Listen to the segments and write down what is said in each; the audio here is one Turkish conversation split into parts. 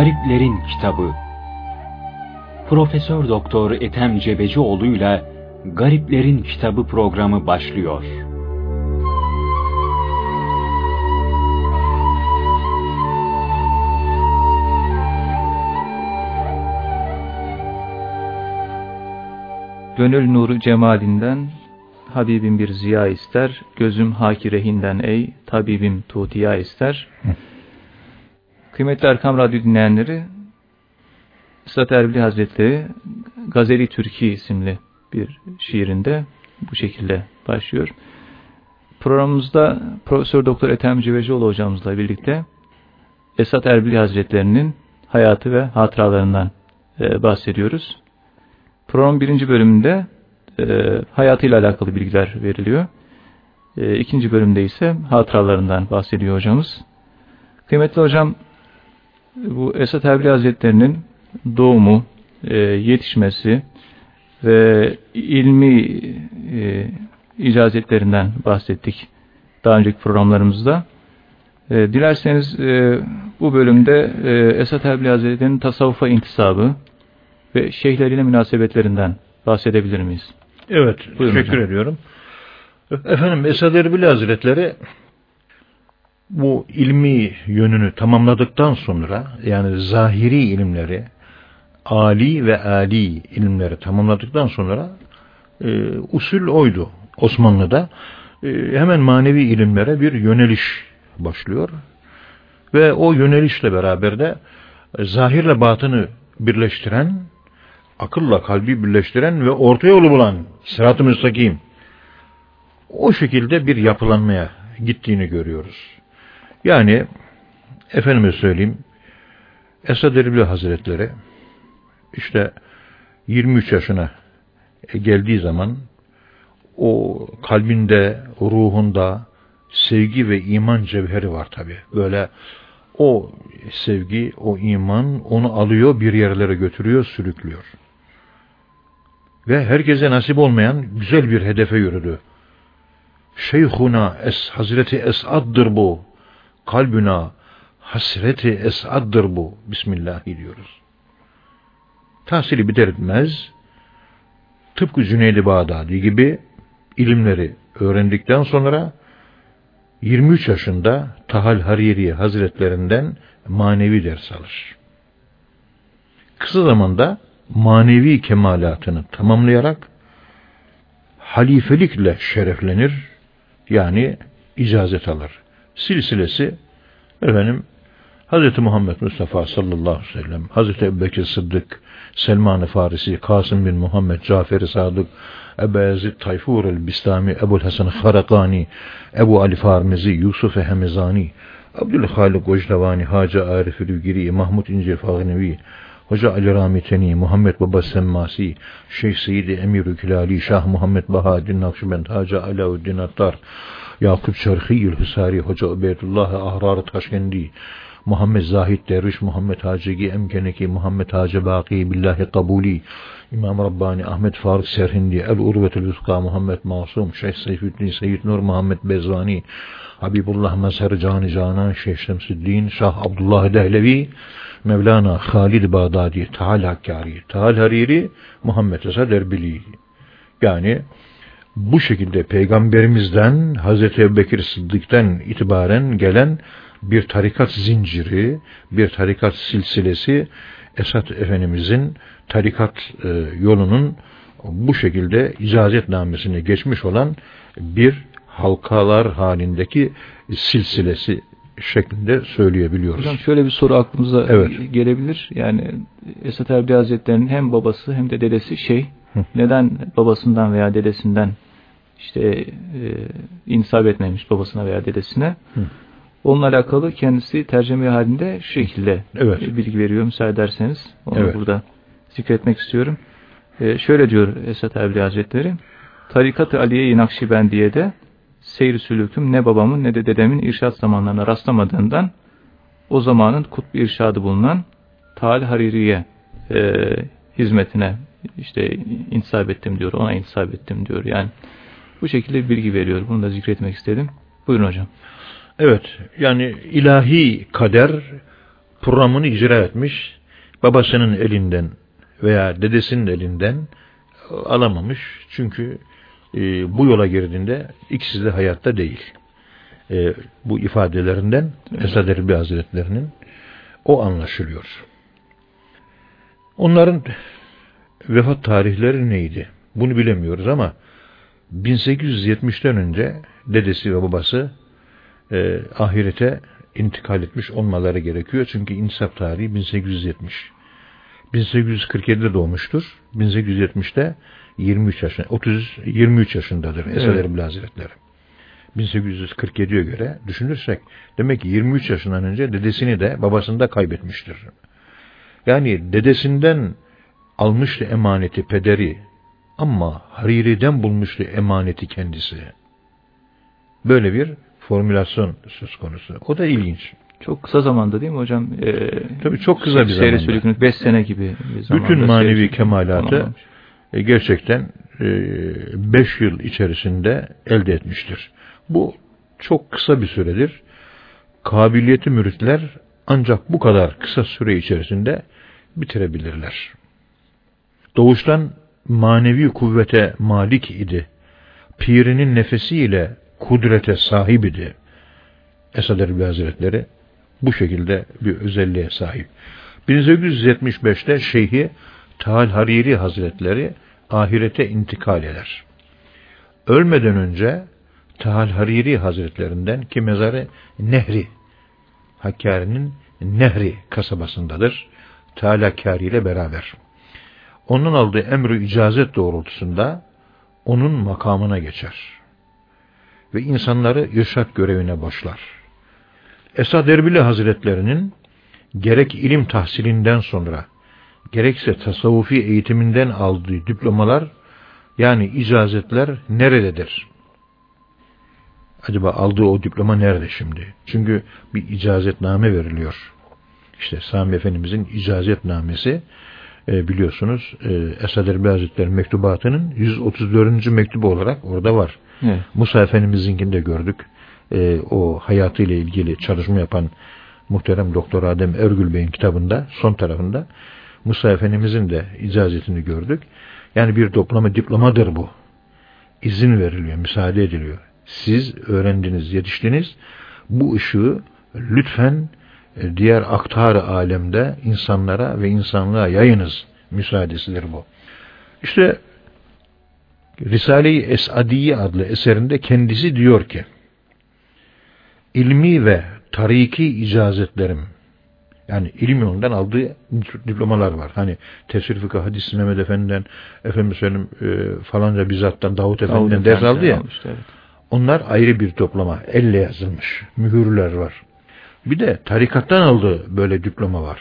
Gariplerin Kitabı Profesör Doktor Ethem Cebecioğlu ile Gariplerin Kitabı programı başlıyor. Gönül nuru cemalinden Habibim bir ziya ister, gözüm hakirehinden ey, tabibim tutiya ister. Kıymetli Erkam Radyo dinleyenleri, Esat Erbil Hazretleri Gazeli Türki isimli bir şiirinde bu şekilde başlıyor. Programımızda Profesör Doktor Ethem Civecioğlu hocamızla birlikte Esat Erbil Hazretlerinin hayatı ve hatıralarından e, bahsediyoruz. Program birinci bölümünde e, hayatıyla alakalı bilgiler veriliyor. E, ikinci bölümde ise hatıralarından bahsediyor hocamız. Kıymetli hocam, bu Esat Erbil Hazretlerinin doğumu, e, yetişmesi ve ilmi e, icazetlerinden bahsettik daha önceki programlarımızda. E, dilerseniz e, bu bölümde e, Esat Erbil Hazretleri'nin tasavvufa intisabı ve şeyhleriyle münasebetlerinden bahsedebilir miyiz? Evet, Buyurun teşekkür hocam. ediyorum. Efendim Esad Erbil Hazretleri bu ilmi yönünü tamamladıktan sonra yani zahiri ilimleri, ali ve ali ilimleri tamamladıktan sonra e, usul oydu Osmanlı'da. E, hemen manevi ilimlere bir yöneliş başlıyor. Ve o yönelişle beraber de zahirle batını birleştiren akılla kalbi birleştiren ve orta yolu bulan sırat-ı müstakim o şekilde bir yapılanmaya gittiğini görüyoruz. Yani efendime söyleyeyim Esad Erbil Hazretleri işte 23 yaşına geldiği zaman o kalbinde, ruhunda sevgi ve iman cevheri var tabi. Böyle o sevgi, o iman onu alıyor bir yerlere götürüyor, sürüklüyor ve herkese nasip olmayan güzel bir hedefe yürüdü. Şeyhuna es Hazreti Esad'dır bu. Kalbüna hasreti Esad'dır bu. Bismillah diyoruz. Tahsili biter etmez tıpkı Cüneydi Bağdadi gibi ilimleri öğrendikten sonra 23 yaşında Tahal Hariri Hazretlerinden manevi ders alır. Kısa zamanda manevi kemalatını tamamlayarak halifelikle şereflenir yani icazet alır. Silsilesi efendim Hz. Muhammed Mustafa sallallahu aleyhi ve sellem, Hz. Ebubekir Sıddık, Selman-ı Farisi, Kasım bin Muhammed, Cafer-i Sadık, Ebu Ezid Tayfur el-Bistami, Ebu Hasan Harakani, Ebu Ali Farmizi, Yusuf Hemizani, Abdülhalik Gocdavani, Hacı Arif-i Rügiri, Mahmud İncil Fagnevi, Hoca Ali Ramiteni, Muhammed Baba Semmasi, Şeyh Seyyidi Emir Külali, Şah Muhammed Bahaddin Nakşibend, Hacı Alauddin Attar, Yakup Şerhiyül Hüsari, Hoca Ubeydullah Ahrar Taşkendi, Muhammed Zahid Derviş, Muhammed Hacıgi Emkeneki, Muhammed Hacı Baki, Billahi Kabuli, İmam Rabbani, Ahmet Faruk Serhindi, El Urvetül Üska, Muhammed Masum, Şeyh Seyfüddin, Seyyid Nur Muhammed Bezvani, Habibullah Mazhar Cani Canan, Şeyh Şemsüddin, Şah Abdullah Dehlevi, Mevlana Halid Bağdadi, Tahal Hakkari, Tahal Hariri, Muhammed Esad Erbili. Yani bu şekilde peygamberimizden Hazreti Ebubekir Sıddık'tan itibaren gelen bir tarikat zinciri, bir tarikat silsilesi Esat Efendimizin tarikat e, yolunun bu şekilde icazetnamesini geçmiş olan bir halkalar halindeki silsilesi şeklinde söyleyebiliyoruz. Hocam şöyle bir soru aklımıza evet. gelebilir. Yani Esat Erbil Hazretleri'nin hem babası hem de dedesi şey. Hı. Neden babasından veya dedesinden işte e, insaf etmemiş babasına veya dedesine? Hı. Onunla alakalı kendisi tercüme halinde şu şekilde evet. bilgi veriyor müsaade ederseniz. Onu evet. burada zikretmek istiyorum. E, şöyle diyor Esat Erbil Hazretleri. Tarikat-ı Aliye-i Nakşibendiye'de seyir sülüküm ne babamın ne de dedemin irşat zamanlarına rastlamadığından o zamanın kutbu irşadı bulunan Tal Hariri'ye e, hizmetine işte intisap ettim diyor, ona intisap ettim diyor. Yani bu şekilde bilgi veriyor. Bunu da zikretmek istedim. Buyurun hocam. Evet, yani ilahi kader programını icra etmiş, babasının elinden veya dedesinin elinden alamamış. Çünkü e, bu yola girdiğinde ikisi de hayatta değil. E, bu ifadelerinden evet. Esad Erbil Hazretlerinin o anlaşılıyor. Onların vefat tarihleri neydi? Bunu bilemiyoruz ama 1870'ten önce dedesi ve babası e, ahirete intikal etmiş olmaları gerekiyor. Çünkü insaf tarihi 1870. 1847'de doğmuştur. 1870'te 23 yaşında, 30 23 yaşındadır evet. Esad Erbil Hazretleri. 1847'ye göre düşünürsek demek ki 23 yaşından önce dedesini de babasını da kaybetmiştir. Yani dedesinden almıştı emaneti pederi ama Hariri'den bulmuştu emaneti kendisi. Böyle bir formülasyon söz konusu. O da ilginç. Çok kısa zamanda değil mi hocam? Ee, Tabii çok kısa bir zamanda. Seyre 5 sene gibi bir zamanda. Bütün manevi kemalatı e, gerçekten 5 e, yıl içerisinde elde etmiştir. Bu çok kısa bir süredir. Kabiliyeti müritler ancak bu kadar kısa süre içerisinde bitirebilirler. Doğuştan manevi kuvvete malik idi. Pirinin nefesiyle kudrete sahip idi. Esad Erbil Hazretleri bu şekilde bir özelliğe sahip. 1875'te Şeyhi Tahal Hariri Hazretleri ahirete intikal eder. Ölmeden önce Tahal Hariri Hazretlerinden ki mezarı Nehri, Hakkari'nin Nehri kasabasındadır. Teala Kari ile beraber. Onun aldığı emri icazet doğrultusunda onun makamına geçer. Ve insanları irşat görevine başlar. Esad Erbili Hazretlerinin gerek ilim tahsilinden sonra gerekse tasavvufi eğitiminden aldığı diplomalar yani icazetler nerededir? Acaba aldığı o diploma nerede şimdi? Çünkü bir icazetname veriliyor. İşte Sami Efendimizin icazetnamesi e, biliyorsunuz e, Esad Erbil Hazretleri mektubatının 134. mektubu olarak orada var. Evet. Musa Efendimiz'inkini de gördük. E, o hayatıyla ilgili çalışma yapan muhterem Doktor Adem Ergül Bey'in kitabında son tarafında Musa Efendimizin de icazetini gördük. Yani bir toplama diplomadır bu. İzin veriliyor, müsaade ediliyor. Siz öğrendiniz, yetiştiniz. Bu ışığı lütfen diğer aktar alemde insanlara ve insanlığa yayınız müsaadesidir bu. İşte Risale-i Esadiye adlı eserinde kendisi diyor ki ilmi ve tariki icazetlerim yani ilim yolundan aldığı diplomalar var. Hani tefsir fıkıh hadis Mehmet Efendi'den efendim söyleyeyim e, falanca bizzattan Davut Efendi'den ders aldı ya. Almıştı, evet. Onlar ayrı bir diploma. Elle yazılmış. Mühürler var. Bir de tarikattan aldığı böyle diploma var.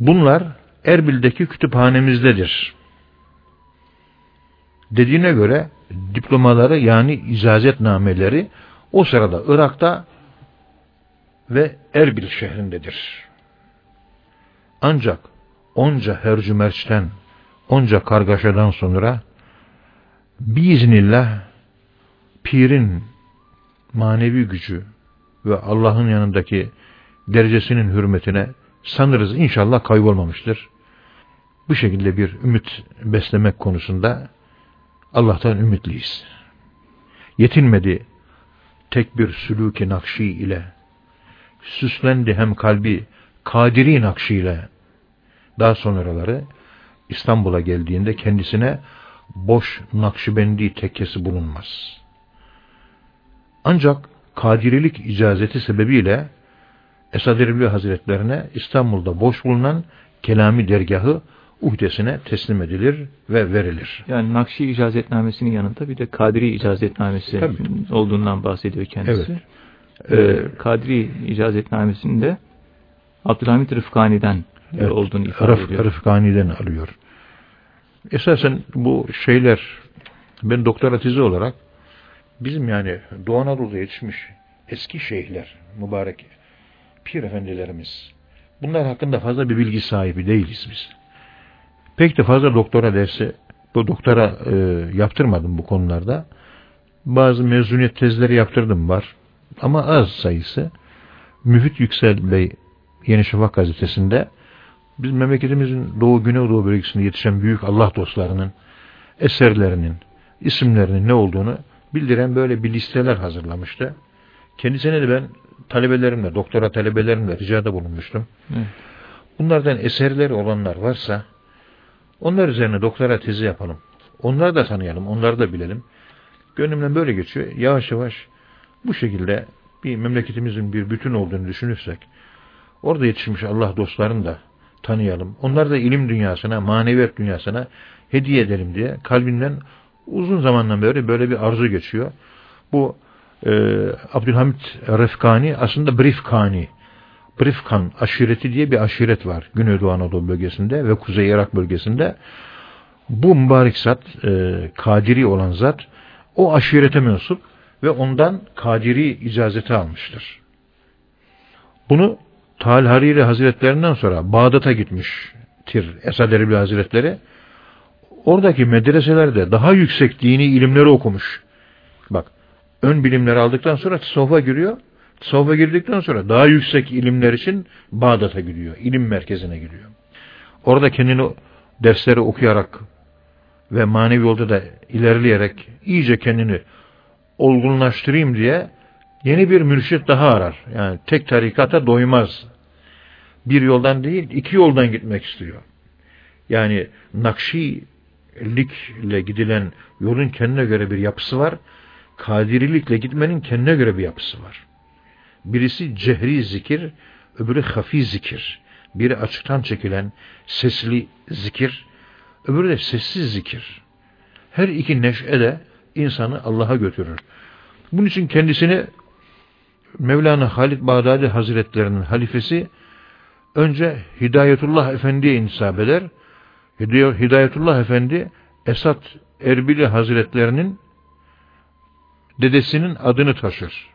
Bunlar Erbil'deki kütüphanemizdedir. Dediğine göre diplomaları yani icazetnameleri o sırada Irak'ta ve Erbil şehrindedir. Ancak onca hercümerçten, onca kargaşadan sonra biiznillah pirin manevi gücü ve Allah'ın yanındaki derecesinin hürmetine sanırız inşallah kaybolmamıştır. Bu şekilde bir ümit beslemek konusunda Allah'tan ümitliyiz. Yetinmedi tek bir sülûki nakşi ile, süslendi hem kalbi kadiri nakşi ile. Daha sonraları İstanbul'a geldiğinde kendisine boş nakşibendi tekkesi bulunmaz. Ancak kadirilik icazeti sebebiyle Esad Erbil Hazretlerine İstanbul'da boş bulunan Kelami dergahı uhdesine teslim edilir ve verilir. Yani Nakşi icazetnamesinin yanında bir de Kadiri icazetnamesi Tabii. olduğundan bahsediyor kendisi. Evet. Ee, Kadiri icazetnamesinde Abdülhamit Rıfkani'den evet, olduğunu ifade Rıf, ediyor. Rıfkani'den alıyor. Esasen bu şeyler ben doktora tizi olarak bizim yani Doğu Anadolu'da yetişmiş eski şeyhler, mübarek pir efendilerimiz bunlar hakkında fazla bir bilgi sahibi değiliz biz. Pek de fazla doktora dersi bu doktora e, yaptırmadım bu konularda. Bazı mezuniyet tezleri yaptırdım var. Ama az sayısı. Müfit Yüksel Bey Yeni Şafak gazetesinde biz memleketimizin Doğu Güneydoğu bölgesinde yetişen büyük Allah dostlarının eserlerinin, isimlerinin ne olduğunu bildiren böyle bir listeler hazırlamıştı. Kendisine de ben talebelerimle, doktora talebelerimle ricada bulunmuştum. Evet. Bunlardan eserleri olanlar varsa onlar üzerine doktora tezi yapalım. Onları da tanıyalım, onları da bilelim. Gönlümden böyle geçiyor. Yavaş yavaş bu şekilde bir memleketimizin bir bütün olduğunu düşünürsek, orada yetişmiş Allah dostlarını da tanıyalım. Onlar da ilim dünyasına, maneviyat dünyasına hediye edelim diye kalbinden uzun zamandan beri böyle bir arzu geçiyor. Bu e, Abdülhamit Refkani aslında Brifkani. Brifkan aşireti diye bir aşiret var Güneydoğu Anadolu bölgesinde ve Kuzey Irak bölgesinde. Bu mübarek zat, e, Kadiri olan zat, o aşirete mensup ve ondan Kadiri icazeti almıştır. Bunu Tal Hariri Hazretlerinden sonra Bağdat'a gitmiştir Esad Erbil Hazretleri. Oradaki medreselerde daha yüksek dini ilimleri okumuş. Bak, ön bilimleri aldıktan sonra tasavvufa giriyor. Tasavvufa girdikten sonra daha yüksek ilimler için Bağdat'a gidiyor. ilim merkezine gidiyor. Orada kendini dersleri okuyarak ve manevi yolda da ilerleyerek iyice kendini olgunlaştırayım diye yeni bir mürşit daha arar. Yani tek tarikata doymaz. Bir yoldan değil, iki yoldan gitmek istiyor. Yani Nakşilikle gidilen yolun kendine göre bir yapısı var. Kadirilikle gitmenin kendine göre bir yapısı var. Birisi cehri zikir, öbürü hafi zikir. Biri açıktan çekilen sesli zikir, öbürü de sessiz zikir. Her iki neşe de insanı Allah'a götürür. Bunun için kendisini Mevlana Halid Bağdadi Hazretlerinin halifesi önce Hidayetullah Efendi'ye intisap eder. Hidayetullah Efendi Esat Erbili Hazretlerinin dedesinin adını taşır.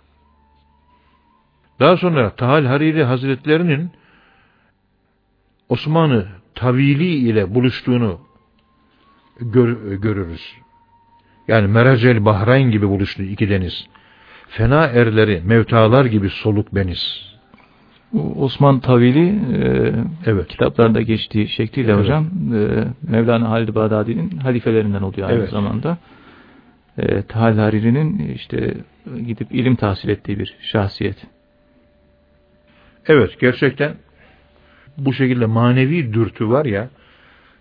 Daha sonra Tahal Hariri Hazretlerinin Osmanlı Tavili ile buluştuğunu gör, görürüz. Yani Meracel Bahrain gibi buluştu iki deniz. Fena erleri, mevtalar gibi soluk beniz. Osman Tavili e, evet. kitaplarda geçtiği şekliyle evet. hocam e, Mevlana Halid Bağdadi'nin halifelerinden oluyor aynı evet. zamanda. E, Tahal Hariri'nin işte gidip ilim tahsil ettiği bir şahsiyet. Evet gerçekten bu şekilde manevi dürtü var ya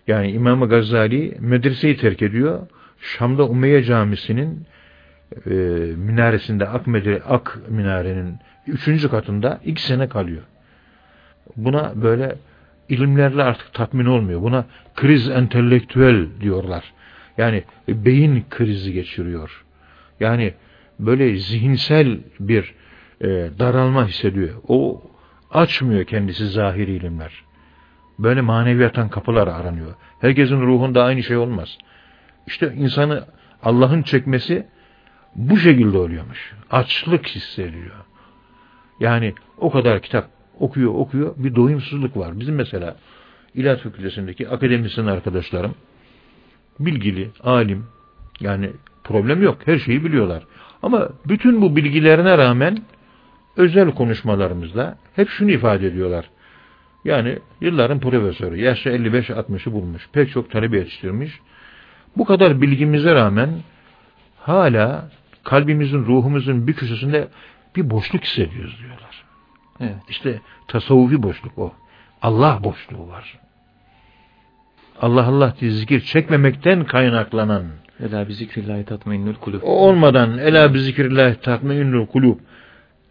yani İmam Gazali medreseyi terk ediyor. Şam'da Umeyye Camisi'nin e, minaresinde Ak, Medre, Ak minarenin üçüncü katında iki sene kalıyor. Buna böyle ilimlerle artık tatmin olmuyor. Buna kriz entelektüel diyorlar. Yani beyin krizi geçiriyor. Yani böyle zihinsel bir e, daralma hissediyor. O açmıyor kendisi zahiri ilimler. Böyle maneviyatan kapılar aranıyor. Herkesin ruhunda aynı şey olmaz. İşte insanı Allah'ın çekmesi bu şekilde oluyormuş. Açlık hissediyor. Yani o kadar kitap okuyor okuyor bir doyumsuzluk var. Bizim mesela İlahi Fakültesindeki akademisyen arkadaşlarım bilgili, alim yani problem yok. Her şeyi biliyorlar. Ama bütün bu bilgilerine rağmen özel konuşmalarımızda hep şunu ifade ediyorlar. Yani yılların profesörü, yaşı 55-60'ı bulmuş, pek çok talebe yetiştirmiş. Bu kadar bilgimize rağmen hala kalbimizin, ruhumuzun bir köşesinde bir boşluk hissediyoruz diyorlar. Evet. İşte tasavvufi boşluk o. Allah boşluğu var. Allah Allah diye zikir çekmemekten kaynaklanan Ela bi zikrillahi tatmainnul kulub. O olmadan ela bi zikrillahi tatmainnul kulub.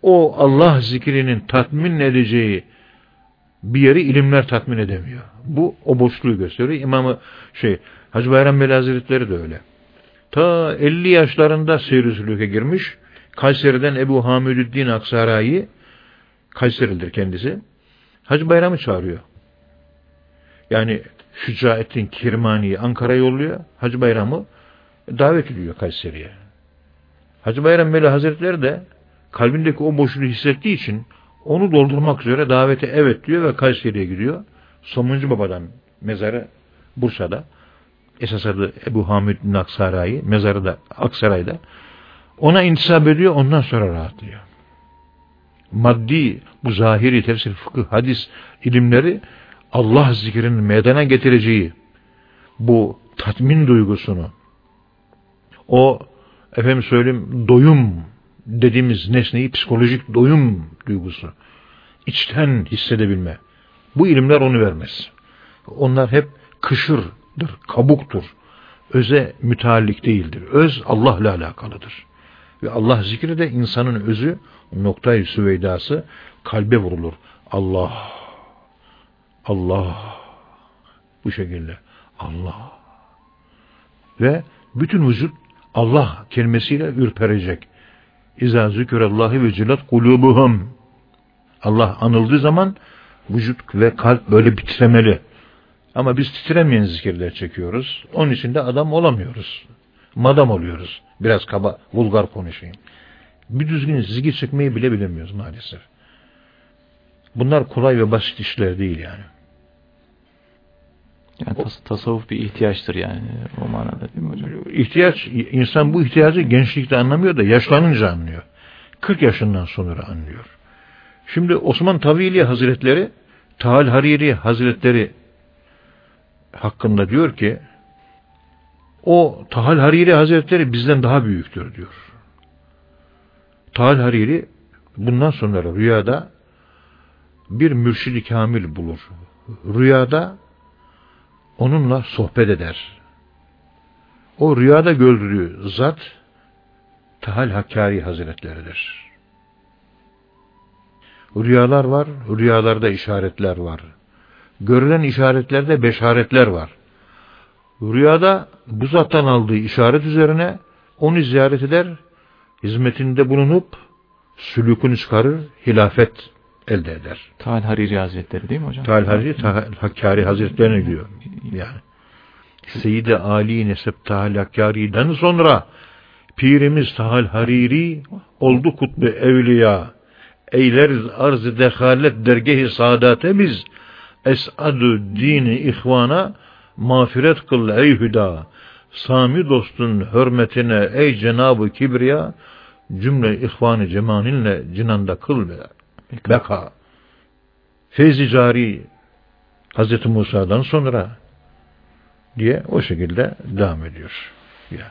O Allah zikrinin tatmin edeceği bir yeri ilimler tatmin edemiyor. Bu o boşluğu gösteriyor. İmamı şey Hacı Bayram Veli Hazretleri de öyle. Ta 50 yaşlarında seyir girmiş. Kayseri'den Ebu Hamidüddin Aksaray'ı Kayseri'dir kendisi. Hacı Bayram'ı çağırıyor. Yani Şücaettin Kirmani'yi Ankara yolluyor. Hacı Bayram'ı davet ediyor Kayseri'ye. Hacı Bayram Veli Hazretleri de kalbindeki o boşluğu hissettiği için onu doldurmak üzere davete evet diyor ve Kayseri'ye gidiyor. Somuncu Baba'dan mezarı Bursa'da. Esas adı Ebu Hamid Naksarai, mezarı da Aksaray'da. Ona intisap ediyor, ondan sonra rahatlıyor. maddi, bu zahiri tefsir, fıkıh, hadis ilimleri Allah zikrinin meydana getireceği bu tatmin duygusunu, o efendim söyleyeyim doyum dediğimiz nesneyi psikolojik doyum duygusu, içten hissedebilme. Bu ilimler onu vermez. Onlar hep kışırdır, kabuktur. Öze müteallik değildir. Öz Allah'la alakalıdır. Ve Allah zikri de insanın özü, noktayı süveydası kalbe vurulur. Allah, Allah, bu şekilde Allah. Ve bütün vücut Allah kelimesiyle ürperecek. İza zikrullahi ve cilat kulubuhum. Allah anıldığı zaman vücut ve kalp böyle bitiremeli. Ama biz titremeyen zikirler çekiyoruz. Onun için de adam olamıyoruz. Madam oluyoruz. Biraz kaba, vulgar konuşayım. Bir düzgün zikir çekmeyi bile bilemiyoruz maalesef. Bunlar kolay ve basit işler değil yani. Yani tas tasavvuf bir ihtiyaçtır yani o manada değil mi hocam? İhtiyaç, insan bu ihtiyacı gençlikte anlamıyor da yaşlanınca anlıyor. 40 yaşından sonra anlıyor. Şimdi Osman Tavili Hazretleri, Tahal Hariri Hazretleri hakkında diyor ki, o Tahal Hariri Hazretleri bizden daha büyüktür diyor. Tahal Hariri bundan sonra rüyada bir mürşidi kamil bulur. Rüyada onunla sohbet eder. O rüyada gördüğü zat Tahal Hakkari Hazretleridir. Rüyalar var, rüyalarda işaretler var. Görülen işaretlerde beşaretler var. Rüyada bu zattan aldığı işaret üzerine onu ziyaret eder, hizmetinde bulunup sülükünü çıkarır, hilafet elde eder. Tal Hariri Hazretleri değil mi hocam? Tal Hariri, Tal Hakkari Hazretlerine diyor. Yani. Seyyid-i Ali Nesep Tahal Hakkari'den sonra Pirimiz Tahal Hariri oldu kutbu evliya. Eyleriz arz-ı dehalet dergehi saadate biz es'adu dini ihvana mağfiret kıl ey hüda. Sami dostun hürmetine ey Cenab-ı Kibriya cümle ihvanı cemaninle cinanda kıl be. Beka. Feyzi cari Hz. Musa'dan sonra diye o şekilde devam ediyor. Ya.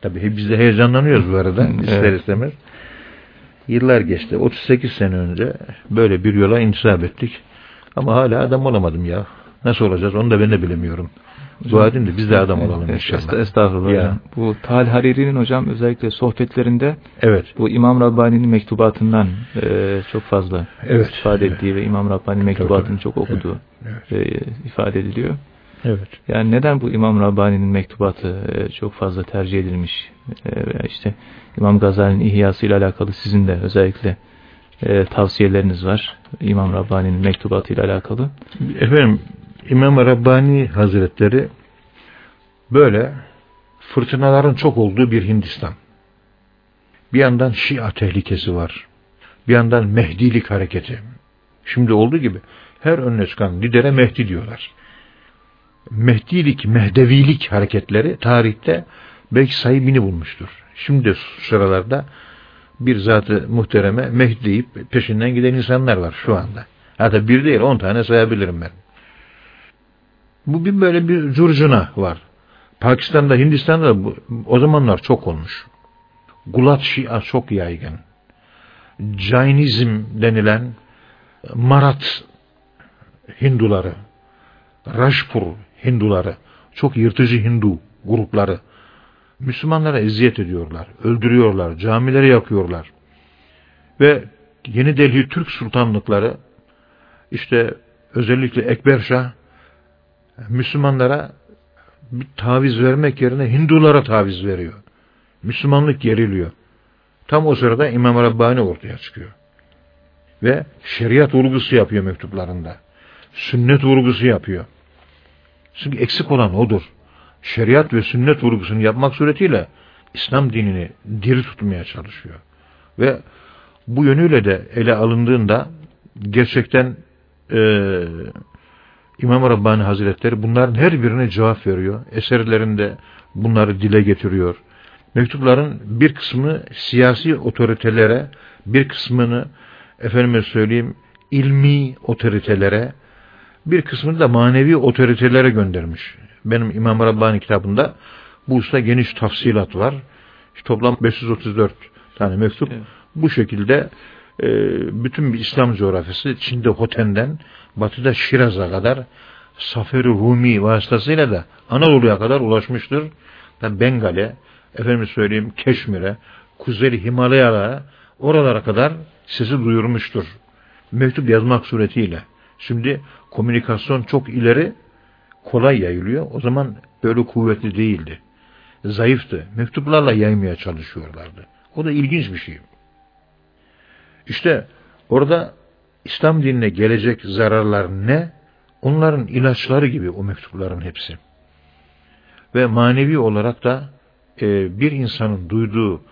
Tabii biz de heyecanlanıyoruz bu arada ister evet. istemez. Yıllar geçti. 38 sene önce böyle bir yola intisap ettik. Ama hala adam olamadım ya. Nasıl olacağız onu da ben de bilemiyorum. Dua edin de biz de adam olalım inşallah. Estağfurullah. Ya. Bu Tal Hariri'nin hocam özellikle sohbetlerinde evet. bu İmam Rabbani'nin mektubatından e, çok fazla evet. istifade ettiği ve İmam Rabbani'nin mektubatını çok okuduğu evet. E, ifade ediliyor. Evet. Yani neden bu İmam Rabbani'nin mektubatı e, çok fazla tercih edilmiş? E, işte İmam Gazali'nin ihyası ile alakalı sizin de özellikle e, tavsiyeleriniz var. İmam Rabbani'nin mektubatı ile alakalı. Efendim İmam Rabbani Hazretleri böyle fırtınaların çok olduğu bir Hindistan. Bir yandan Şia tehlikesi var. Bir yandan Mehdilik hareketi. Şimdi olduğu gibi her önüne çıkan lidere Mehdi diyorlar. Mehdilik, Mehdevilik hareketleri tarihte belki sahibini bulmuştur. Şimdi sıralarda bir zatı muhtereme Mehdi deyip peşinden giden insanlar var şu anda. Hatta bir değil on tane sayabilirim ben. Bu bir böyle bir curcuna var. Pakistan'da, Hindistan'da bu, o zamanlar çok olmuş. Gulat Şia çok yaygın. Jainizm denilen Marat Hinduları, Rajpur Hinduları, çok yırtıcı Hindu grupları Müslümanlara eziyet ediyorlar, öldürüyorlar, camileri yakıyorlar. Ve Yeni Delhi Türk sultanlıkları işte özellikle Ekber Şah Müslümanlara bir taviz vermek yerine Hindulara taviz veriyor. Müslümanlık geriliyor. Tam o sırada İmam Rabbani ortaya çıkıyor. Ve şeriat vurgusu yapıyor mektuplarında. Sünnet vurgusu yapıyor. Çünkü eksik olan odur. Şeriat ve sünnet vurgusunu yapmak suretiyle İslam dinini diri tutmaya çalışıyor. Ve bu yönüyle de ele alındığında gerçekten e, İmam Rabbani Hazretleri bunların her birine cevap veriyor. Eserlerinde bunları dile getiriyor. Mektupların bir kısmını siyasi otoritelere, bir kısmını efendime söyleyeyim ilmi otoritelere bir kısmını da manevi otoritelere göndermiş. Benim İmam Rabbani kitabında bu usta geniş tafsilat var. İşte toplam 534 tane mektup. Evet. Bu şekilde e, bütün bir İslam coğrafyası Çin'de Hoten'den batıda Şiraz'a kadar Saferi Rumi vasıtasıyla da Anadolu'ya kadar ulaşmıştır. Yani Bengal'e, efendim söyleyeyim Keşmir'e, Kuzey Himalayalara, oralara kadar sesi duyurmuştur. Mektup yazmak suretiyle. Şimdi komünikasyon çok ileri, kolay yayılıyor. O zaman böyle kuvvetli değildi. Zayıftı. Mektuplarla yaymaya çalışıyorlardı. O da ilginç bir şey. İşte orada İslam dinine gelecek zararlar ne? Onların ilaçları gibi o mektupların hepsi. Ve manevi olarak da e, bir insanın duyduğu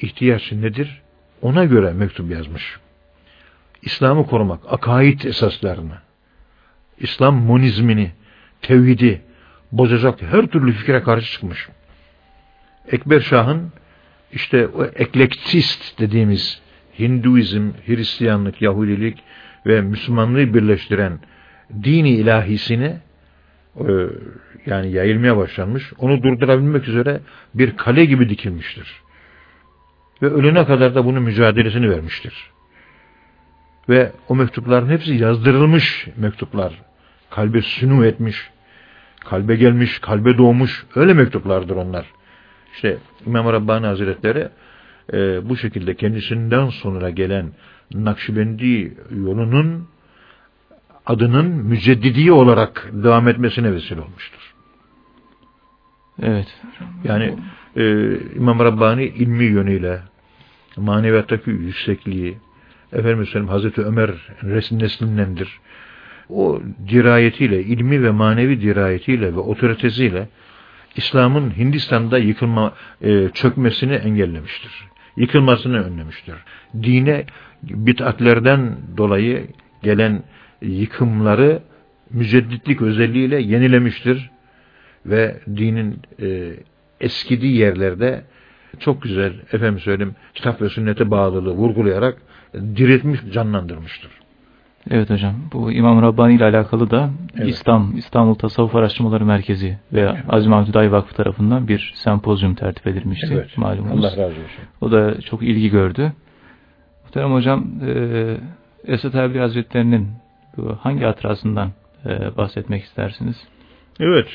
ihtiyaç nedir? Ona göre mektup yazmış. İslam'ı korumak, akaid esaslarını, İslam monizmini, tevhidi bozacak her türlü fikre karşı çıkmış. Ekber Şah'ın işte o eklektist dediğimiz Hinduizm, Hristiyanlık, Yahudilik ve Müslümanlığı birleştiren dini ilahisini e, yani yayılmaya başlanmış. Onu durdurabilmek üzere bir kale gibi dikilmiştir. Ve ölene kadar da bunun mücadelesini vermiştir. Ve o mektupların hepsi yazdırılmış mektuplar. Kalbe sünü etmiş, kalbe gelmiş, kalbe doğmuş. Öyle mektuplardır onlar. İşte İmam Rabbani Hazretleri e, bu şekilde kendisinden sonra gelen Nakşibendi yolunun adının müceddidi olarak devam etmesine vesile olmuştur. Evet. Yani e, İmam Rabbani ilmi yönüyle maneviyattaki yüksekliği efendim söyleyeyim Hazreti Ömer neslindendir. O dirayetiyle, ilmi ve manevi dirayetiyle ve otoritesiyle İslam'ın Hindistan'da yıkılma, e, çökmesini engellemiştir. Yıkılmasını önlemiştir. Dine bid'atlerden dolayı gelen yıkımları mücedditlik özelliğiyle yenilemiştir ve dinin e, eskidiği yerlerde çok güzel efendim söyleyeyim kitap ve sünnete bağlılığı vurgulayarak diretmiş, canlandırmıştır. Evet hocam. Bu İmam Rabbani ile alakalı da evet. İslam, İstanbul Tasavvuf Araştırmaları Merkezi ve evet. Azim Hamdi Vakfı tarafından bir sempozyum tertip edilmişti. Evet. Malumunuz. Allah razı olsun. O da çok ilgi gördü. Muhterem hocam, e, Esat Erbil Hazretleri'nin hangi hatırasından e, bahsetmek istersiniz? Evet.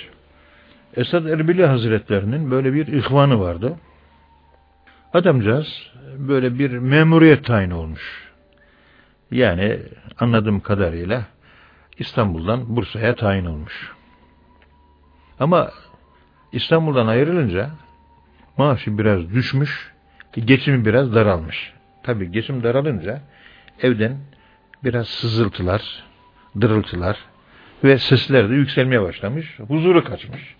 Esad Erbili Hazretlerinin böyle bir ihvanı vardı. Adamcağız böyle bir memuriyet tayin olmuş. Yani anladığım kadarıyla İstanbul'dan Bursa'ya tayin olmuş. Ama İstanbul'dan ayrılınca maaşı biraz düşmüş, geçimi biraz daralmış. Tabii geçim daralınca evden biraz sızıltılar, dırıltılar ve sesler de yükselmeye başlamış. Huzuru kaçmış.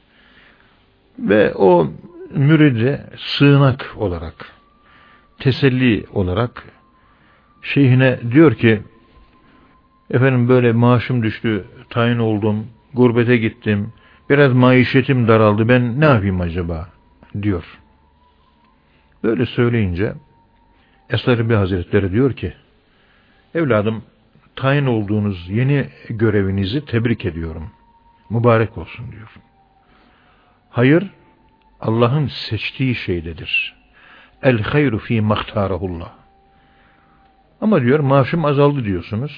Ve o müride sığınak olarak, teselli olarak şeyhine diyor ki efendim böyle maaşım düştü, tayin oldum, gurbete gittim, biraz maişetim daraldı, ben ne yapayım acaba diyor. Böyle söyleyince Esad bir Hazretleri diyor ki evladım tayin olduğunuz yeni görevinizi tebrik ediyorum. Mübarek olsun diyor. Hayır, Allah'ın seçtiği şeydedir. El hayru fi mahtarahullah. Ama diyor maaşım azaldı diyorsunuz.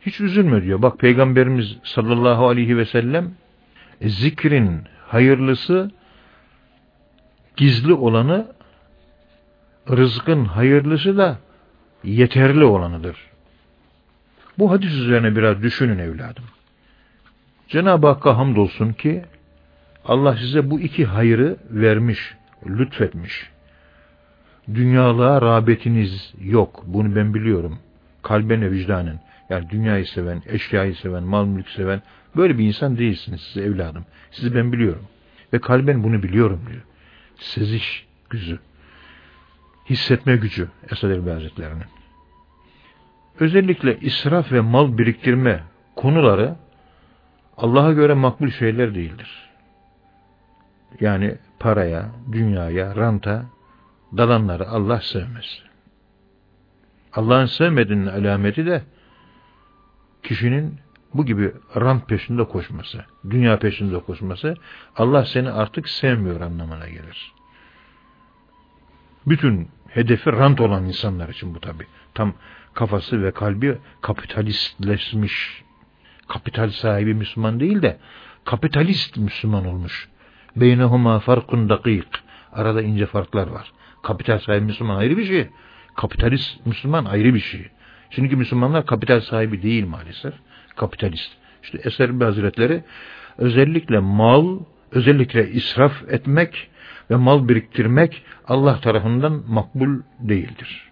Hiç üzülme diyor. Bak Peygamberimiz sallallahu aleyhi ve sellem zikrin hayırlısı gizli olanı rızkın hayırlısı da yeterli olanıdır. Bu hadis üzerine biraz düşünün evladım. Cenab-ı Hakk'a hamdolsun ki Allah size bu iki hayrı vermiş, lütfetmiş. Dünyalığa rağbetiniz yok. Bunu ben biliyorum. Kalben ve vicdanen. Yani dünyayı seven, eşyayı seven, mal mülk seven böyle bir insan değilsiniz siz evladım. Sizi ben biliyorum. Ve kalben bunu biliyorum diyor. Seziş gücü. Hissetme gücü Esad Erbil Hazretleri'nin. Özellikle israf ve mal biriktirme konuları Allah'a göre makbul şeyler değildir. Yani paraya, dünyaya, ranta dalanları Allah sevmez. Allah'ın sevmediğinin alameti de kişinin bu gibi rant peşinde koşması, dünya peşinde koşması, Allah seni artık sevmiyor anlamına gelir. Bütün hedefi rant olan insanlar için bu tabi. Tam kafası ve kalbi kapitalistleşmiş. Kapital sahibi Müslüman değil de kapitalist Müslüman olmuş. Beynehuma farkun dakik. Arada ince farklar var. Kapital sahibi Müslüman ayrı bir şey. Kapitalist Müslüman ayrı bir şey. Şimdiki Müslümanlar kapital sahibi değil maalesef. Kapitalist. İşte Eser Hazretleri özellikle mal, özellikle israf etmek ve mal biriktirmek Allah tarafından makbul değildir.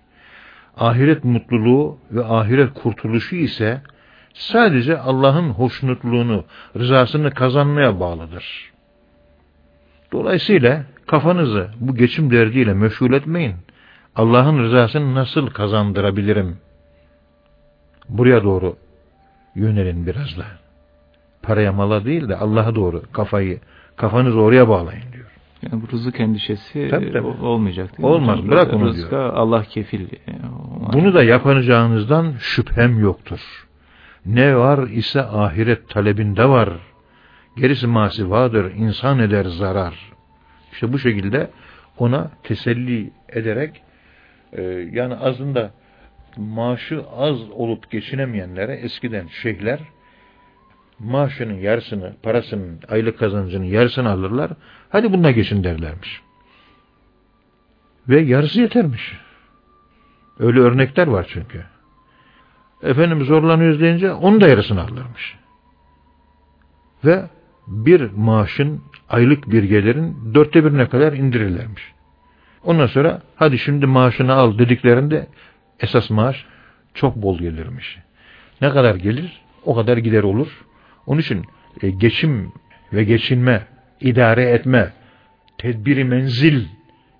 Ahiret mutluluğu ve ahiret kurtuluşu ise sadece Allah'ın hoşnutluğunu, rızasını kazanmaya bağlıdır. Dolayısıyla kafanızı bu geçim derdiyle meşgul etmeyin. Allah'ın rızasını nasıl kazandırabilirim? Buraya doğru yönelin biraz da. Paraya mala değil de Allah'a doğru kafayı, kafanızı oraya bağlayın diyor. Yani bu rızık endişesi tabii, tabii. olmayacak değil Olmaz. Hocam, Bırak onu Rızka diyor. Allah kefil. Bunu da yapacağınızdan şüphem yoktur. Ne var ise ahiret talebinde var. Gerisi masivadır. insan eder zarar. İşte bu şekilde ona teselli ederek e, yani aslında maaşı az olup geçinemeyenlere eskiden şeyhler maaşının yarısını, parasının, aylık kazancının yarısını alırlar. Hadi bununla geçin derlermiş. Ve yarısı yetermiş. Öyle örnekler var çünkü. Efendim zorlanıyoruz deyince onun da yarısını alırmış. Ve bir maaşın, aylık bir gelirin dörtte birine kadar indirirlermiş. Ondan sonra hadi şimdi maaşını al dediklerinde esas maaş çok bol gelirmiş. Ne kadar gelir? O kadar gider olur. Onun için e, geçim ve geçinme, idare etme, tedbiri menzil,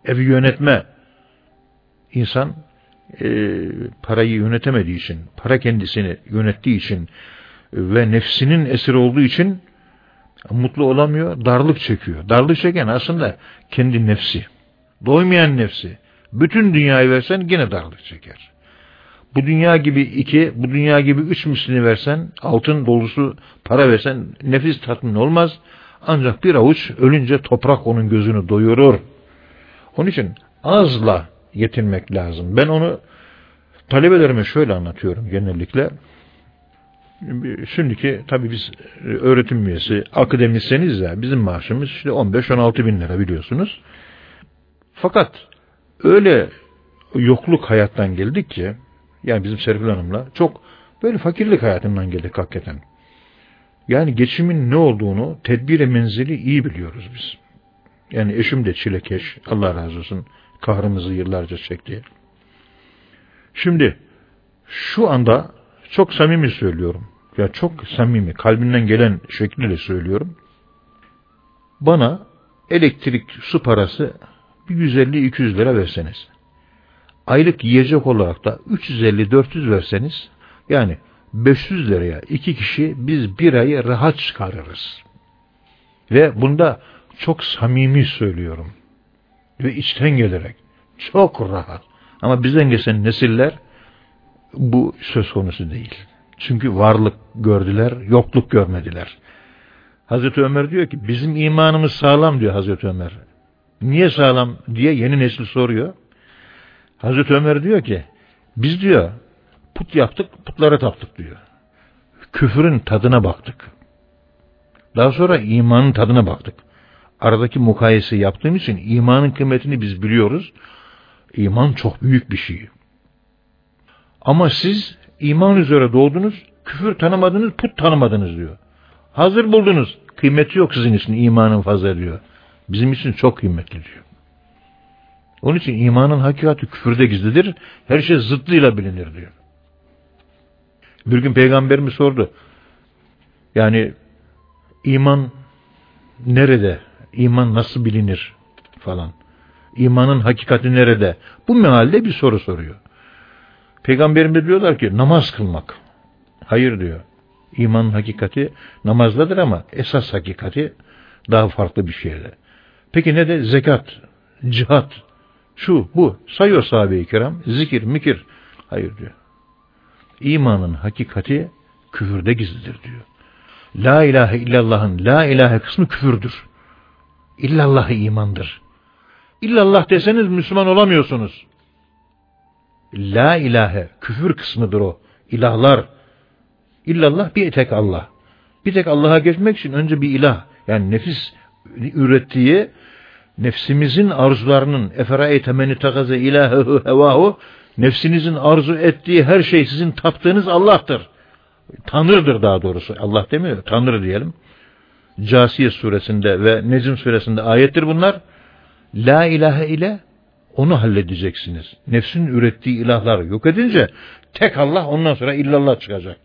evi yönetme. İnsan e, parayı yönetemediği için, para kendisini yönettiği için ve nefsinin esiri olduğu için mutlu olamıyor, darlık çekiyor. Darlık çeken aslında kendi nefsi. Doymayan nefsi. Bütün dünyayı versen yine darlık çeker. Bu dünya gibi iki, bu dünya gibi üç mislini versen, altın dolusu para versen nefis tatmin olmaz. Ancak bir avuç ölünce toprak onun gözünü doyurur. Onun için azla yetinmek lazım. Ben onu talebelerime şöyle anlatıyorum genellikle. Şimdiki tabii biz öğretim üyesi, akademisyeniz ya bizim maaşımız işte 15-16 bin lira biliyorsunuz. Fakat öyle yokluk hayattan geldik ki yani bizim Serpil Hanım'la çok böyle fakirlik hayatından geldik hakikaten. Yani geçimin ne olduğunu tedbire menzili iyi biliyoruz biz. Yani eşim de çilekeş Allah razı olsun kahrımızı yıllarca çekti. Şimdi şu anda çok samimi söylüyorum. Ya çok samimi, kalbinden gelen şekliyle söylüyorum. Bana elektrik, su parası bir 150-200 lira verseniz. Aylık yiyecek olarak da 350-400 verseniz yani 500 liraya iki kişi biz bir ayı rahat çıkarırız. Ve bunda çok samimi söylüyorum. Ve içten gelerek. Çok rahat. Ama bizden geçen nesiller bu söz konusu değil. Çünkü varlık gördüler, yokluk görmediler. Hazreti Ömer diyor ki bizim imanımız sağlam diyor Hazreti Ömer. Niye sağlam diye yeni nesil soruyor. Hazreti Ömer diyor ki biz diyor put yaptık putlara taptık diyor. Küfürün tadına baktık. Daha sonra imanın tadına baktık. Aradaki mukayese yaptığım için imanın kıymetini biz biliyoruz. İman çok büyük bir şey. Ama siz iman üzere doğdunuz, küfür tanımadınız, put tanımadınız diyor. Hazır buldunuz, kıymeti yok sizin için imanın fazla diyor. Bizim için çok kıymetli diyor. Onun için imanın hakikati küfürde gizlidir. Her şey zıttıyla bilinir diyor. Bir gün peygamberimiz sordu. Yani iman nerede? İman nasıl bilinir? Falan. İmanın hakikati nerede? Bu mealde bir soru soruyor. Peygamberimiz diyorlar ki namaz kılmak. Hayır diyor. İmanın hakikati namazdadır ama esas hakikati daha farklı bir şeyde. Peki ne de zekat, cihat, şu, bu. Sayıyor sahabe-i kiram. Zikir, mikir. Hayır diyor. İmanın hakikati küfürde gizlidir diyor. La ilahe illallah'ın la ilahe kısmı küfürdür. İllallahı imandır. İllallah deseniz Müslüman olamıyorsunuz. La ilahe küfür kısmıdır o. İlahlar. İllallah bir tek Allah. Bir tek Allah'a geçmek için önce bir ilah. Yani nefis ürettiği nefsimizin arzularının eferaeyte meni takaze ilahehu hevahu nefsinizin arzu ettiği her şey sizin taptığınız Allah'tır. Tanrıdır daha doğrusu. Allah demiyor. Tanrı diyelim. Casiye suresinde ve Necm suresinde ayettir bunlar. La ilahe ile onu halledeceksiniz. Nefsin ürettiği ilahlar yok edince tek Allah ondan sonra illallah çıkacak.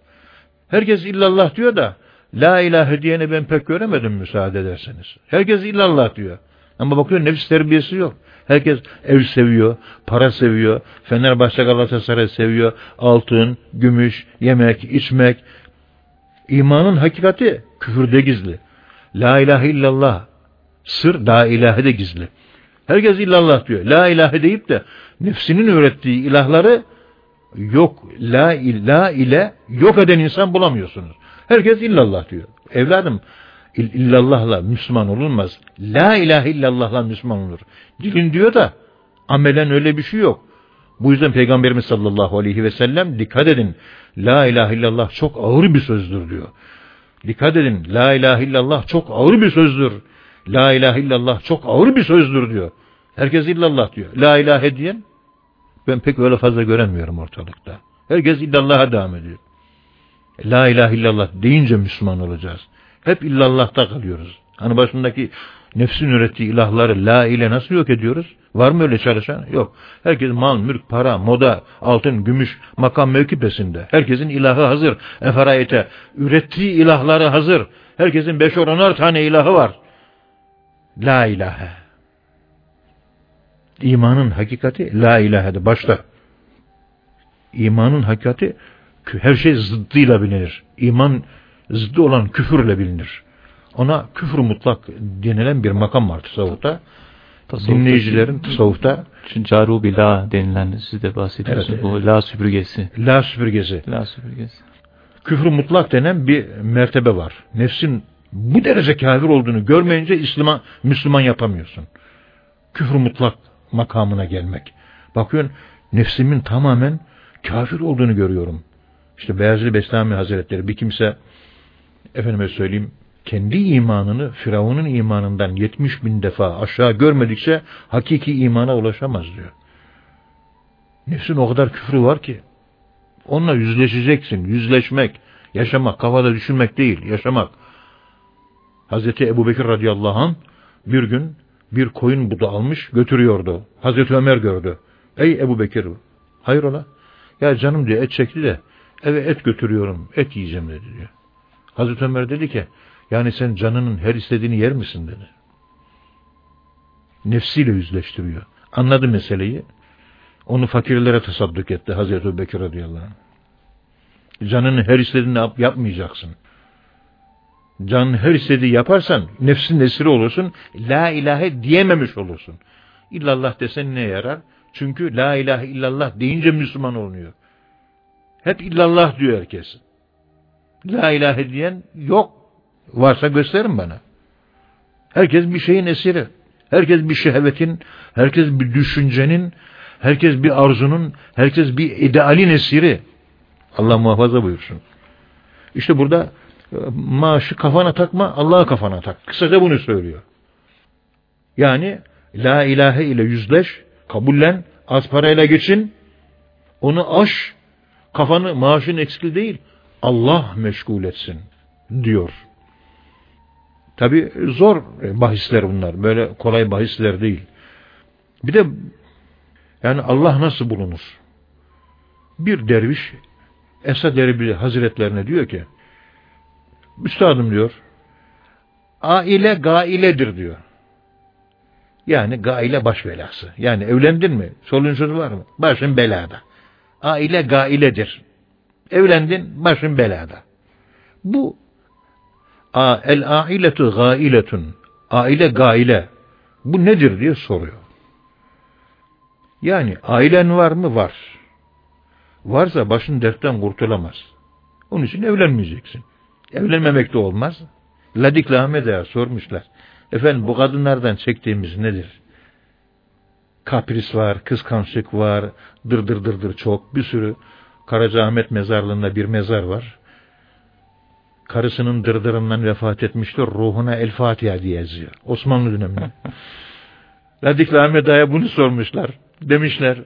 Herkes illallah diyor da la ilahe diyeni ben pek göremedim müsaade ederseniz. Herkes illallah diyor. Ama bakıyor nefis terbiyesi yok. Herkes ev seviyor, para seviyor, Fenerbahçe Galatasaray seviyor, altın, gümüş, yemek, içmek. İmanın hakikati küfürde gizli. La ilahe illallah, sır la ilahe de gizli. Herkes illallah diyor. La ilahe deyip de nefsinin ürettiği ilahları yok, la, la ile yok eden insan bulamıyorsunuz. Herkes illallah diyor. Evladım illallahla Müslüman olunmaz. La ilahe illallahla Müslüman olur. Dilin diyor da amelen öyle bir şey yok. Bu yüzden Peygamberimiz sallallahu aleyhi ve sellem dikkat edin. La ilahe illallah çok ağır bir sözdür diyor. Dikkat edin. La ilahe illallah çok ağır bir sözdür. La ilahe illallah çok ağır bir sözdür diyor. Herkes illallah diyor. La ilahe diyen ben pek öyle fazla göremiyorum ortalıkta. Herkes illallah'a devam ediyor. La ilahe illallah deyince Müslüman olacağız. Hep illallah'ta kalıyoruz. Hani başındaki nefsin ürettiği ilahları la ile nasıl yok ediyoruz? Var mı öyle çalışan? Yok. Herkes mal, mülk, para, moda, altın, gümüş, makam mevki pesinde. Herkesin ilahı hazır. Eferayete. Ürettiği ilahları hazır. Herkesin beş onar tane ilahı var. La ilahe. İmanın hakikati la ilahe'de başta. İmanın hakikati her şey zıddıyla bilinir. İman zıddı olan küfürle bilinir. Ona küfür mutlak denilen bir makam var tasavvufta. Tasavvufta Dinleyicilerin tasavvufta caru bila denilen siz de bahsediyorsunuz. Evet, bu la süpürgesi. La süpürgesi. La süpürgesi. Küfür mutlak denen bir mertebe var. Nefsin bu derece kafir olduğunu görmeyince İslam'a Müslüman yapamıyorsun. Küfür mutlak makamına gelmek. Bakıyorsun nefsimin tamamen kafir olduğunu görüyorum. İşte Beyazlı Bestami Hazretleri bir kimse efendime söyleyeyim kendi imanını Firavun'un imanından 70 bin defa aşağı görmedikçe hakiki imana ulaşamaz diyor. Nefsin o kadar küfrü var ki onunla yüzleşeceksin. Yüzleşmek, yaşamak, kafada düşünmek değil, yaşamak. Hazreti Ebu Bekir radıyallahu anh bir gün bir koyun budu almış götürüyordu. Hazreti Ömer gördü. Ey Ebu Bekir hayrola? Ya canım diyor et çekti de eve et götürüyorum et yiyeceğim dedi diyor. Hazreti Ömer dedi ki yani sen canının her istediğini yer misin dedi. Nefsiyle yüzleştiriyor. Anladı meseleyi. Onu fakirlere tasadduk etti Hazreti Bekir radıyallahu anh. Canının her istediğini yap, yapmayacaksın. Canın her istediği yaparsan nefsin esiri olursun. La ilahe diyememiş olursun. İllallah desen ne yarar? Çünkü la ilahe illallah deyince Müslüman olunuyor. Hep illallah diyor herkes. La ilahe diyen yok. Varsa gösterin bana. Herkes bir şeyin esiri. Herkes bir şehvetin, herkes bir düşüncenin, herkes bir arzunun, herkes bir idealin esiri. Allah muhafaza buyursun. İşte burada maaşı kafana takma, Allah'a kafana tak. Kısaca bunu söylüyor. Yani la ilahe ile yüzleş, kabullen, az parayla geçin, onu aş, kafanı maaşın eksik değil, Allah meşgul etsin diyor. Tabi zor bahisler bunlar. Böyle kolay bahisler değil. Bir de yani Allah nasıl bulunur? Bir derviş Esad Erbil Hazretlerine diyor ki Üstadım diyor aile gailedir diyor. Yani gaile baş belası. Yani evlendin mi? Solun sözü var mı? Başın belada. Aile gailedir. Evlendin, başın belada. Bu el ailetu gailetun. Aile gaile. Bu nedir diye soruyor. Yani ailen var mı? Var. Varsa başın dertten kurtulamaz. Onun için evlenmeyeceksin. Evlenmemek de olmaz. Ladik Ahmet'e sormuşlar. Efendim bu kadınlardan çektiğimiz nedir? Kapris var, kıskançlık var, dır dır dır dır çok. Bir sürü Karacaahmet mezarlığında bir mezar var. Karısının dırdırından vefat etmiştir. Ruhuna El Fatiha diye yazıyor. Osmanlı döneminde. Ladikli Ahmet Ağa'ya bunu sormuşlar. Demişler,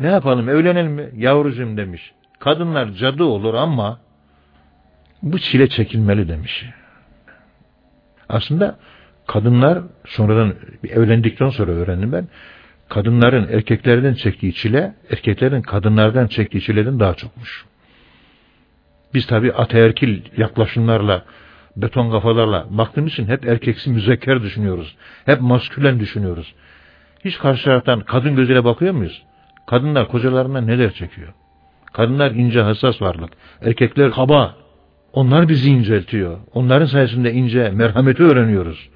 ne yapalım evlenelim mi? Yavrucuğum demiş. Kadınlar cadı olur ama bu çile çekilmeli demiş. Aslında kadınlar sonradan evlendikten sonra öğrendim ben. Kadınların erkeklerden çektiği çile, erkeklerin kadınlardan çektiği çileden daha çokmuş. Biz tabi ataerkil yaklaşımlarla, beton kafalarla baktığımız için hep erkeksi müzekker düşünüyoruz. Hep maskülen düşünüyoruz. Hiç karşı taraftan kadın gözüyle bakıyor muyuz? Kadınlar kocalarından neler çekiyor? Kadınlar ince hassas varlık. Erkekler kaba. Onlar bizi inceltiyor. Onların sayesinde ince merhameti öğreniyoruz.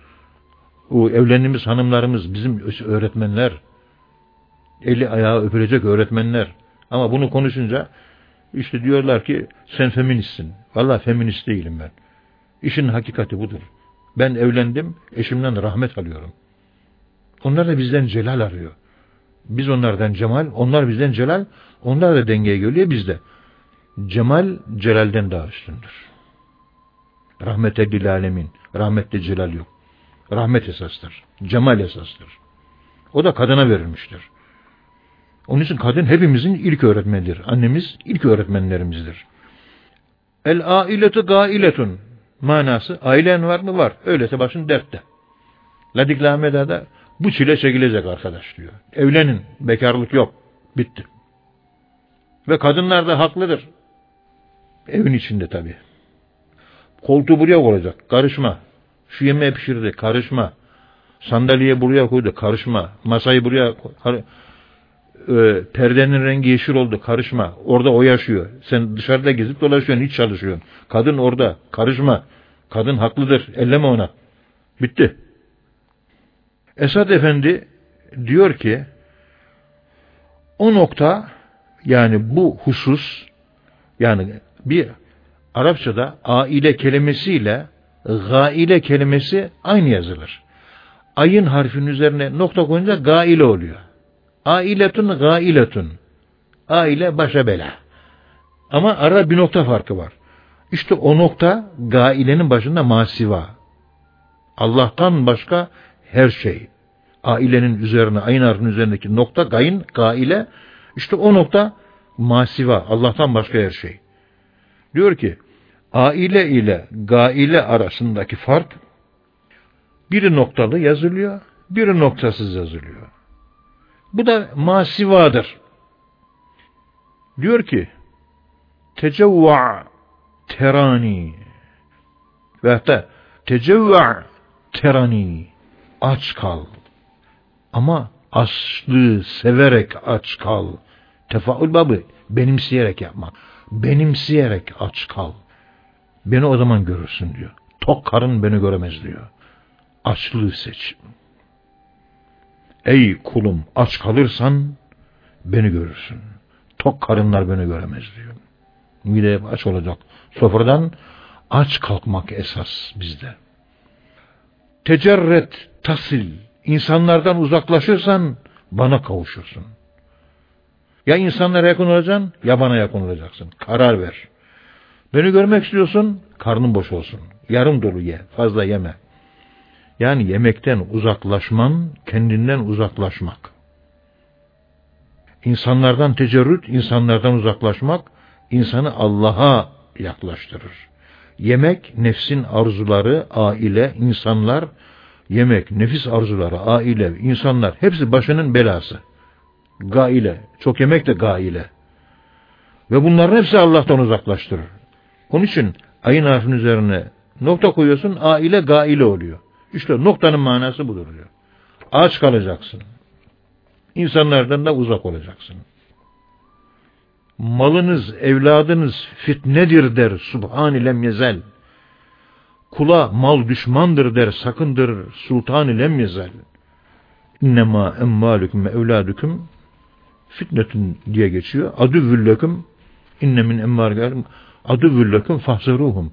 O evlendiğimiz hanımlarımız bizim öğretmenler. Eli ayağı öpülecek öğretmenler. Ama bunu konuşunca işte diyorlar ki sen feministsin. Valla feminist değilim ben. İşin hakikati budur. Ben evlendim, eşimden rahmet alıyorum. Onlar da bizden celal arıyor. Biz onlardan cemal, onlar bizden celal, onlar da dengeye geliyor bizde. Cemal celalden daha üstündür. Rahmete lil alemin. Rahmette celal yok. Rahmet esastır. Cemal esastır. O da kadına verilmiştir. Onun için kadın hepimizin ilk öğretmenidir. Annemiz ilk öğretmenlerimizdir. El ailetu gailetun manası ailen var mı? Var. Öyleyse başın dertte. Ladik da bu çile çekilecek arkadaş diyor. Evlenin. Bekarlık yok. Bitti. Ve kadınlar da haklıdır. Evin içinde tabi. Koltuğu buraya koyacak. Karışma. Şu yemeği pişirdi. Karışma. Sandalyeyi buraya koydu. Karışma. Masayı buraya koy e, perdenin rengi yeşil oldu karışma. Orada o yaşıyor. Sen dışarıda gezip dolaşıyorsun hiç çalışıyorsun. Kadın orada karışma. Kadın haklıdır. Elleme ona. Bitti. Esad Efendi diyor ki o nokta yani bu husus yani bir Arapçada aile kelimesiyle gaile kelimesi aynı yazılır. Ayın harfinin üzerine nokta koyunca gaile oluyor. Ailetun gailetun. Aile başa bela. Ama arada bir nokta farkı var. İşte o nokta gailenin başında masiva. Allah'tan başka her şey. Ailenin üzerine, ayın harfinin üzerindeki nokta gayin, gaile. İşte o nokta masiva. Allah'tan başka her şey. Diyor ki, aile ile gaile arasındaki fark biri noktalı yazılıyor, biri noktasız yazılıyor. Bu da masivadır. Diyor ki tecevva terani ve hatta tecevva terani aç kal. Ama açlığı severek aç kal. Tefaül babı benimseyerek yapmak. Benimseyerek aç kal. Beni o zaman görürsün diyor. Tok karın beni göremez diyor. Açlığı seç. Ey kulum aç kalırsan beni görürsün. Tok karınlar beni göremez diyor. Mide aç olacak. Sofradan aç kalkmak esas bizde. Tecerret tasil. İnsanlardan uzaklaşırsan bana kavuşursun. Ya insanlara yakın olacaksın ya bana yakın olacaksın. Karar ver. Beni görmek istiyorsun karnın boş olsun. Yarım dolu ye. Fazla yeme. Yani yemekten uzaklaşman, kendinden uzaklaşmak. İnsanlardan tecerrüt, insanlardan uzaklaşmak, insanı Allah'a yaklaştırır. Yemek, nefsin arzuları, aile, insanlar, yemek, nefis arzuları, aile, insanlar, hepsi başının belası. Gaile, çok yemek de gaile. Ve bunların hepsi Allah'tan uzaklaştırır. Onun için ayın harfinin üzerine nokta koyuyorsun, aile gaile oluyor. İşte noktanın manası budur diyor. Aç kalacaksın. İnsanlardan da uzak olacaksın. Malınız, evladınız fitnedir der Subhan-ı Lemyezel. Kula mal düşmandır der, sakındır Sultan-ı Lemyezel. İnnemâ emmâlüküm ve evlâdüküm fitnetün diye geçiyor. Adüvvülleküm İnne min emmârikum aduvvülleküm fahzeruhum.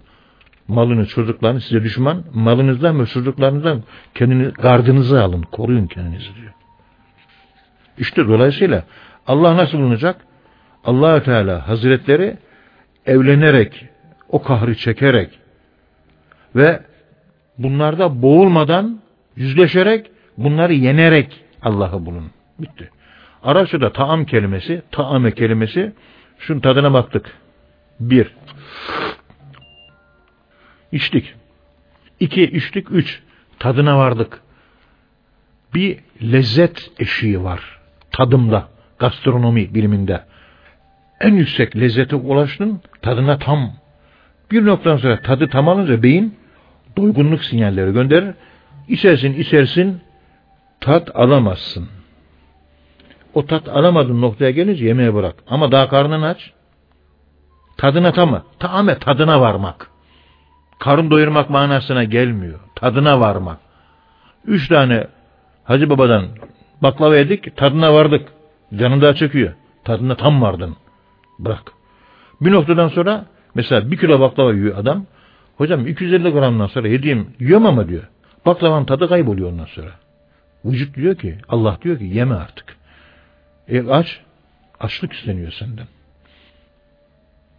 Malını, çocuklarını size düşman, malınızdan ve çocuklarınızdan kendini gardınızı alın, koruyun kendinizi diyor. İşte dolayısıyla Allah nasıl bulunacak? Allahü Teala Hazretleri evlenerek, o kahri çekerek ve bunlarda boğulmadan yüzleşerek, bunları yenerek Allah'ı bulun. Bitti. Arapçada taam kelimesi, taame kelimesi, şunun tadına baktık. Bir, içtik. İki, içtik. Üç, tadına vardık. Bir lezzet eşiği var. Tadımda, gastronomi biliminde. En yüksek lezzete ulaştın, tadına tam. Bir noktadan sonra tadı tam alınca beyin doygunluk sinyalleri gönderir. İçersin, içersin, tat alamazsın. O tat alamadığın noktaya gelince yemeğe bırak. Ama daha karnını aç. Tadına tamı. Tamamen tadına varmak. Karın doyurmak manasına gelmiyor. Tadına varmak. Üç tane Hacı Baba'dan baklava yedik, tadına vardık. Canın daha çekiyor. Tadına tam vardın. Bırak. Bir noktadan sonra mesela bir kilo baklava yiyor adam. Hocam 250 gramdan sonra yediğim yiyorum ama diyor. Baklavanın tadı kayboluyor ondan sonra. Vücut diyor ki, Allah diyor ki yeme artık. E aç, açlık isteniyor senden.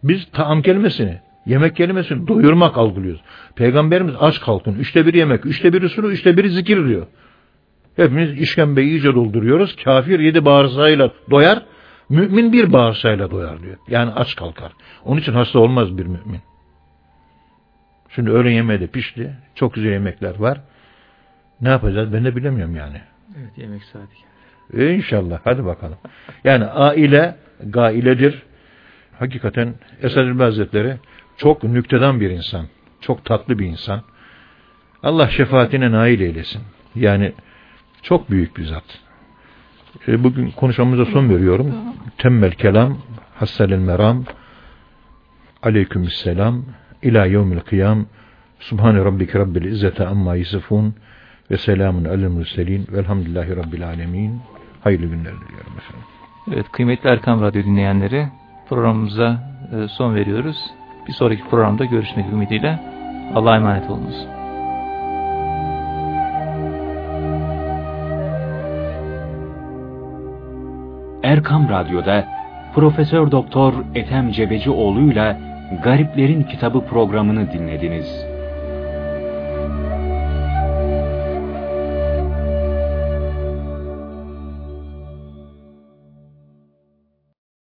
Biz taam kelimesini, yemek kelimesini doyurmak algılıyoruz. Peygamberimiz aç kalkın, üçte bir yemek, üçte biri suru, üçte biri zikir diyor. Hepimiz işkembeyi iyice dolduruyoruz. Kafir yedi bağırsağıyla doyar, mümin bir bağırsağıyla doyar diyor. Yani aç kalkar. Onun için hasta olmaz bir mümin. Şimdi öğlen yemeği de pişti. Çok güzel yemekler var. Ne yapacağız ben de bilemiyorum yani. Evet yemek saati e inşallah hadi bakalım. Yani aile gailedir. Hakikaten Esad İlmi Hazretleri çok nüktedan bir insan. Çok tatlı bir insan. Allah şefaatine nail eylesin. Yani çok büyük bir zat. E, bugün konuşmamıza son veriyorum. Temmel kelam, hasselil meram, aleykümselam, ila yevmil kıyam, subhane rabbike rabbil izzete amma yisifun, ve selamun alel murselin velhamdülillahi rabbil alemin. Hayırlı günler diliyorum efendim. Evet kıymetli Erkam Radyo dinleyenleri programımıza e, son veriyoruz. Bir sonraki programda görüşmek ümidiyle Allah'a emanet olunuz. Erkam Radyo'da Profesör Doktor Ethem Cebecioğlu ile Gariplerin Kitabı programını dinlediniz.